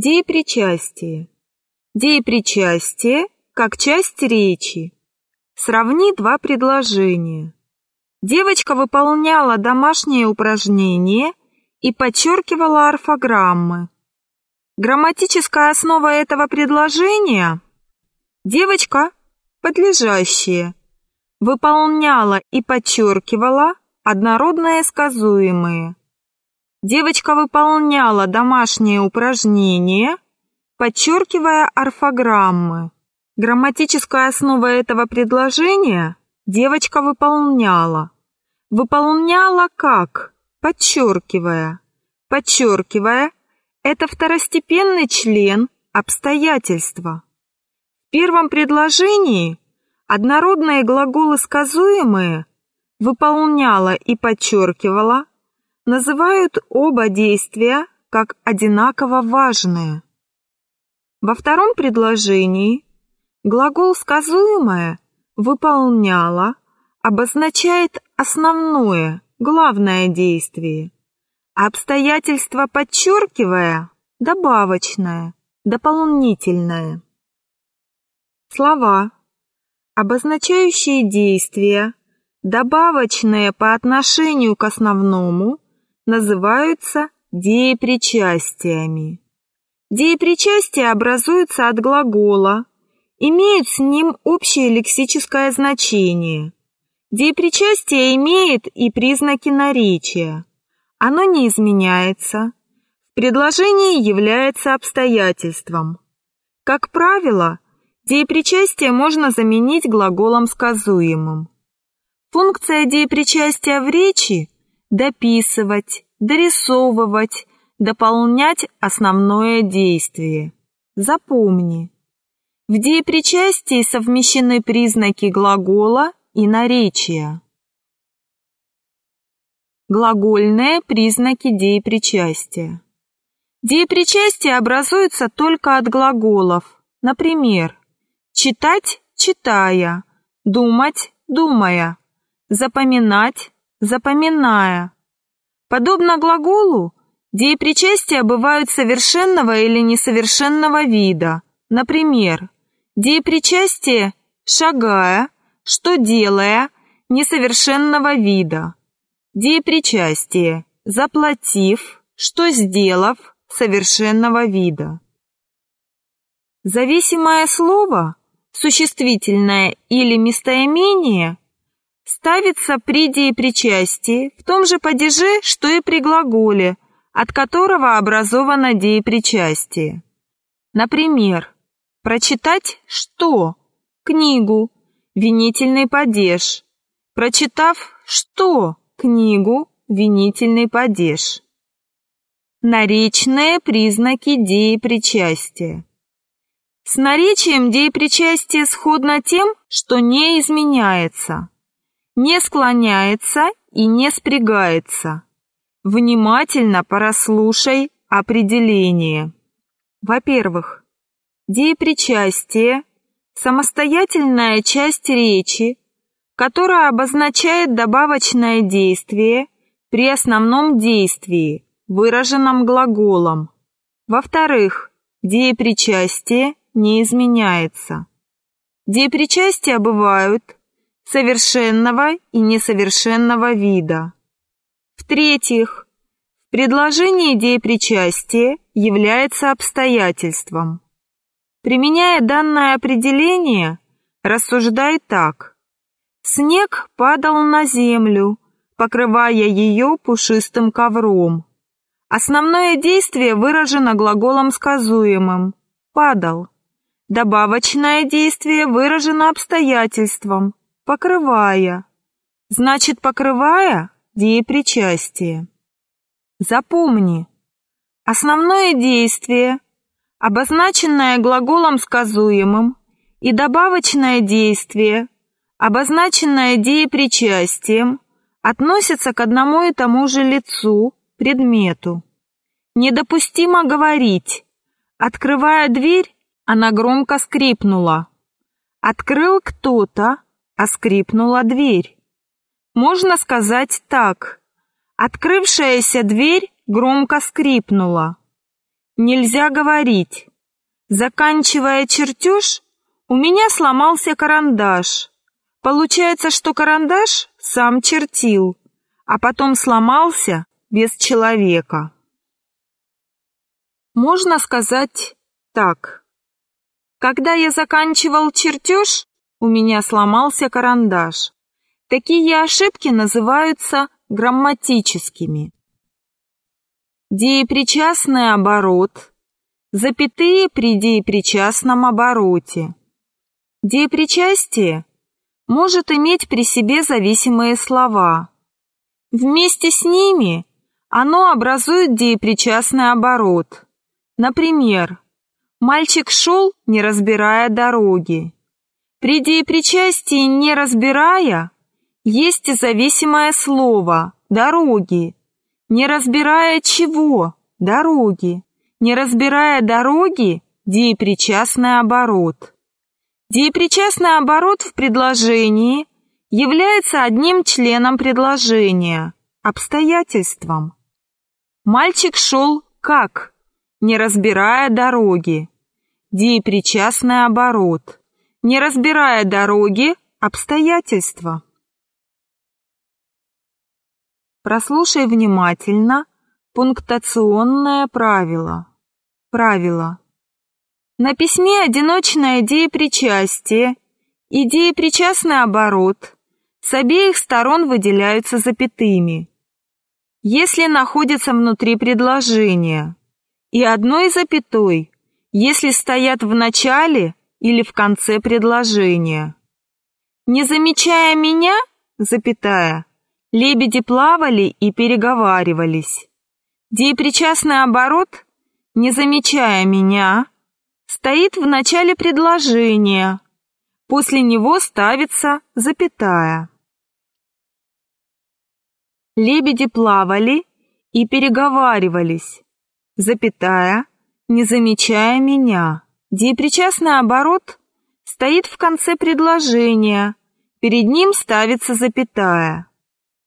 Деепричастие. Деепричастие как часть речи. Сравни два предложения. Девочка выполняла домашнее упражнение и подчеркивала орфограммы. Грамматическая основа этого предложения – девочка, подлежащее, выполняла и подчеркивала однородное сказуемые. Девочка выполняла домашнее упражнение, подчеркивая орфограммы. Грамматическая основа этого предложения девочка выполняла. Выполняла как? Подчеркивая. Подчеркивая – это второстепенный член обстоятельства. В первом предложении однородные глаголы сказуемые выполняла и подчеркивала – называют оба действия как одинаково важные. Во втором предложении глагол «сказуемое» «выполняла» обозначает основное, главное действие, а обстоятельство подчеркивая – добавочное, дополнительное. Слова, обозначающие действия, добавочные по отношению к основному – называются деепричастиями. Деепричастия образуются от глагола, имеют с ним общее лексическое значение. Деепричастие имеет и признаки наречия. Оно не изменяется. В предложении является обстоятельством. Как правило, деепричастие можно заменить глаголом сказуемым. Функция деепричастия в речи – дописывать, дорисовывать, дополнять основное действие. Запомни. В деепричастии совмещены признаки глагола и наречия. Глагольные признаки деепричастия. Деепричастие образуется только от глаголов. Например, читать – читая, думать – думая, запоминать запоминая. Подобно глаголу, деепричастия бывают совершенного или несовершенного вида. Например, деепричастие «шагая», «что делая», несовершенного вида. Деепричастие «заплатив», «что сделав», совершенного вида. Зависимое слово, существительное или местоимение ставится при деепричастии в том же падеже, что и при глаголе, от которого образовано деепричастие. Например, прочитать что? Книгу, винительный падеж. Прочитав что? Книгу, винительный падеж. Наречные признаки деепричастия. С наречием деепричастие сходно тем, что не изменяется не склоняется и не спрягается. Внимательно прослушай определение. Во-первых, деепричастие – самостоятельная часть речи, которая обозначает добавочное действие при основном действии, выраженном глаголом. Во-вторых, деепричастие не изменяется. Деепричастия бывают – совершенного и несовершенного вида. В-третьих, предложение деепричастия является обстоятельством. Применяя данное определение, рассуждай так. Снег падал на землю, покрывая ее пушистым ковром. Основное действие выражено глаголом сказуемым «падал». Добавочное действие выражено обстоятельством покрывая. Значит, покрывая – деепричастие. Запомни, основное действие, обозначенное глаголом сказуемым, и добавочное действие, обозначенное деепричастием, относятся к одному и тому же лицу, предмету. Недопустимо говорить. Открывая дверь, она громко скрипнула. Открыл кто-то, а скрипнула дверь. Можно сказать так. Открывшаяся дверь громко скрипнула. нельзя говорить. Заканчивая чертеж, у меня сломался карандаш. Получается, что карандаш сам чертил, а потом сломался без человека. Можно сказать так. Когда я заканчивал чертеж, у меня сломался карандаш. Такие ошибки называются грамматическими. Деепричастный оборот, запятые при деепричастном обороте. Деепричастие может иметь при себе зависимые слова. Вместе с ними оно образует деепричастный оборот. Например, мальчик шел, не разбирая дороги. При деепричастии «не разбирая» есть зависимое слово «дороги». Не разбирая чего? Дороги. Не разбирая дороги – деепричастный оборот. Деепричастный оборот в предложении является одним членом предложения – обстоятельством. Мальчик шел как? Не разбирая дороги. Деепричастный оборот. Не разбирая дороги – обстоятельства. Прослушай внимательно пунктационное правило. Правило. На письме идея причастия, идея причастный оборот с обеих сторон выделяются запятыми. Если находятся внутри предложения, и одной запятой, если стоят в начале или в конце предложения. Не замечая меня, запятая, лебеди плавали и переговаривались. Деепричастный оборот, не замечая меня, стоит в начале предложения, после него ставится запятая. Лебеди плавали и переговаривались, запятая, не замечая меня. Деепричастный оборот стоит в конце предложения, перед ним ставится запятая.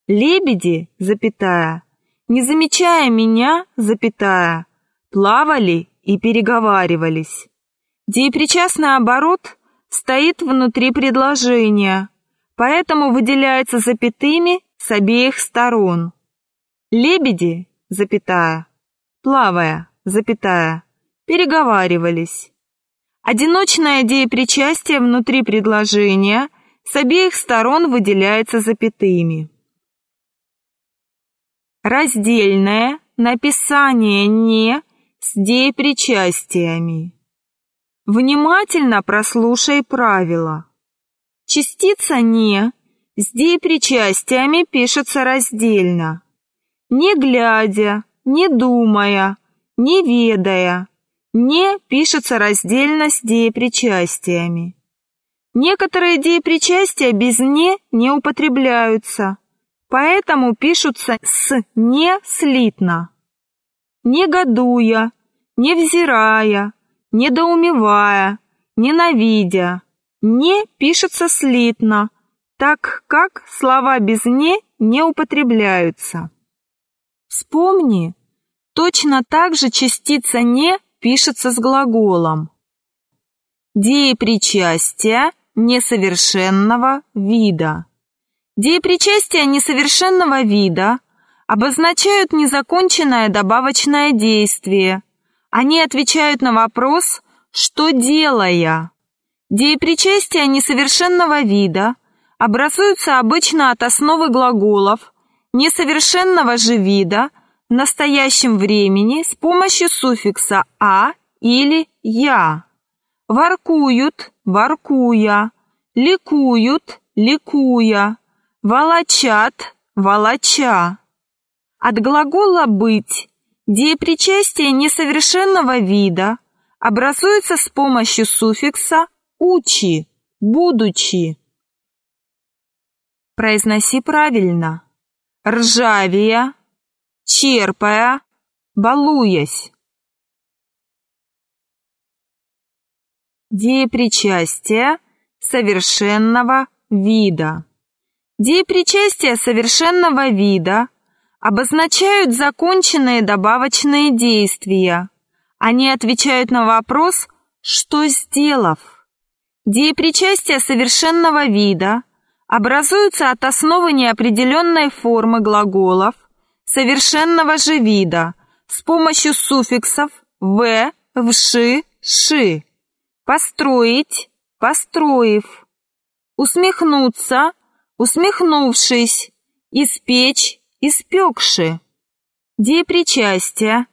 Лебеди, запятая, не замечая меня, запятая, плавали и переговаривались. Деепричастный оборот стоит внутри предложения, поэтому выделяется запятыми с обеих сторон. Лебеди, запятая, плавая, запятая, переговаривались. Одиночная деепричастие внутри предложения с обеих сторон выделяется запятыми. Раздельное написание «не» с деепричастиями. Внимательно прослушай правила. Частица «не» с деепричастиями пишется раздельно. Не глядя, не думая, не ведая. Не пишется раздельно с деепричастиями. Некоторые деепричастия без «не» не употребляются, поэтому пишутся с «не» слитно негодуя, невзирая, недоумевая, ненавидя. «Не» пишется слитно, так как слова без «не» не употребляются. Вспомни, точно так же частица «не» пишется с глаголом. Деепричастие несовершенного вида. Деепричастие несовершенного вида – обозначают незаконченное добавочное действие. Они отвечают на вопрос «что делая?». Деепричастия несовершенного вида образуются обычно от основы глаголов несовершенного же вида в настоящем времени с помощью суффикса «а» или «я». Воркуют, воркуя, ликуют, ликуя, волочат, волоча. От глагола «быть» деепричастие несовершенного вида образуется с помощью суффикса «учи», «будучи». Произноси правильно. Ржавия, черпая, балуясь. Деепричастие совершенного вида. Деепричастие совершенного вида – обозначают законченные добавочные действия. Они отвечают на вопрос «что сделав?». Деепричастия совершенного вида образуются от основы неопределенной формы глаголов совершенного же вида с помощью суффиксов «в», «вши», «ши». Построить, построив. Усмехнуться, усмехнувшись. Испечь, испекши. Деепричастия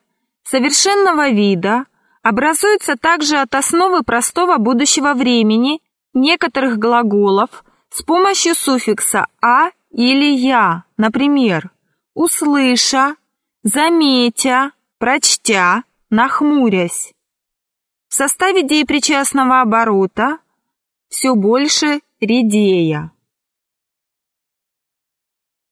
совершенного вида образуются также от основы простого будущего времени некоторых глаголов с помощью суффикса «а» или «я», например, услыша, заметя, прочтя, нахмурясь. В составе деепричастного оборота все больше редея.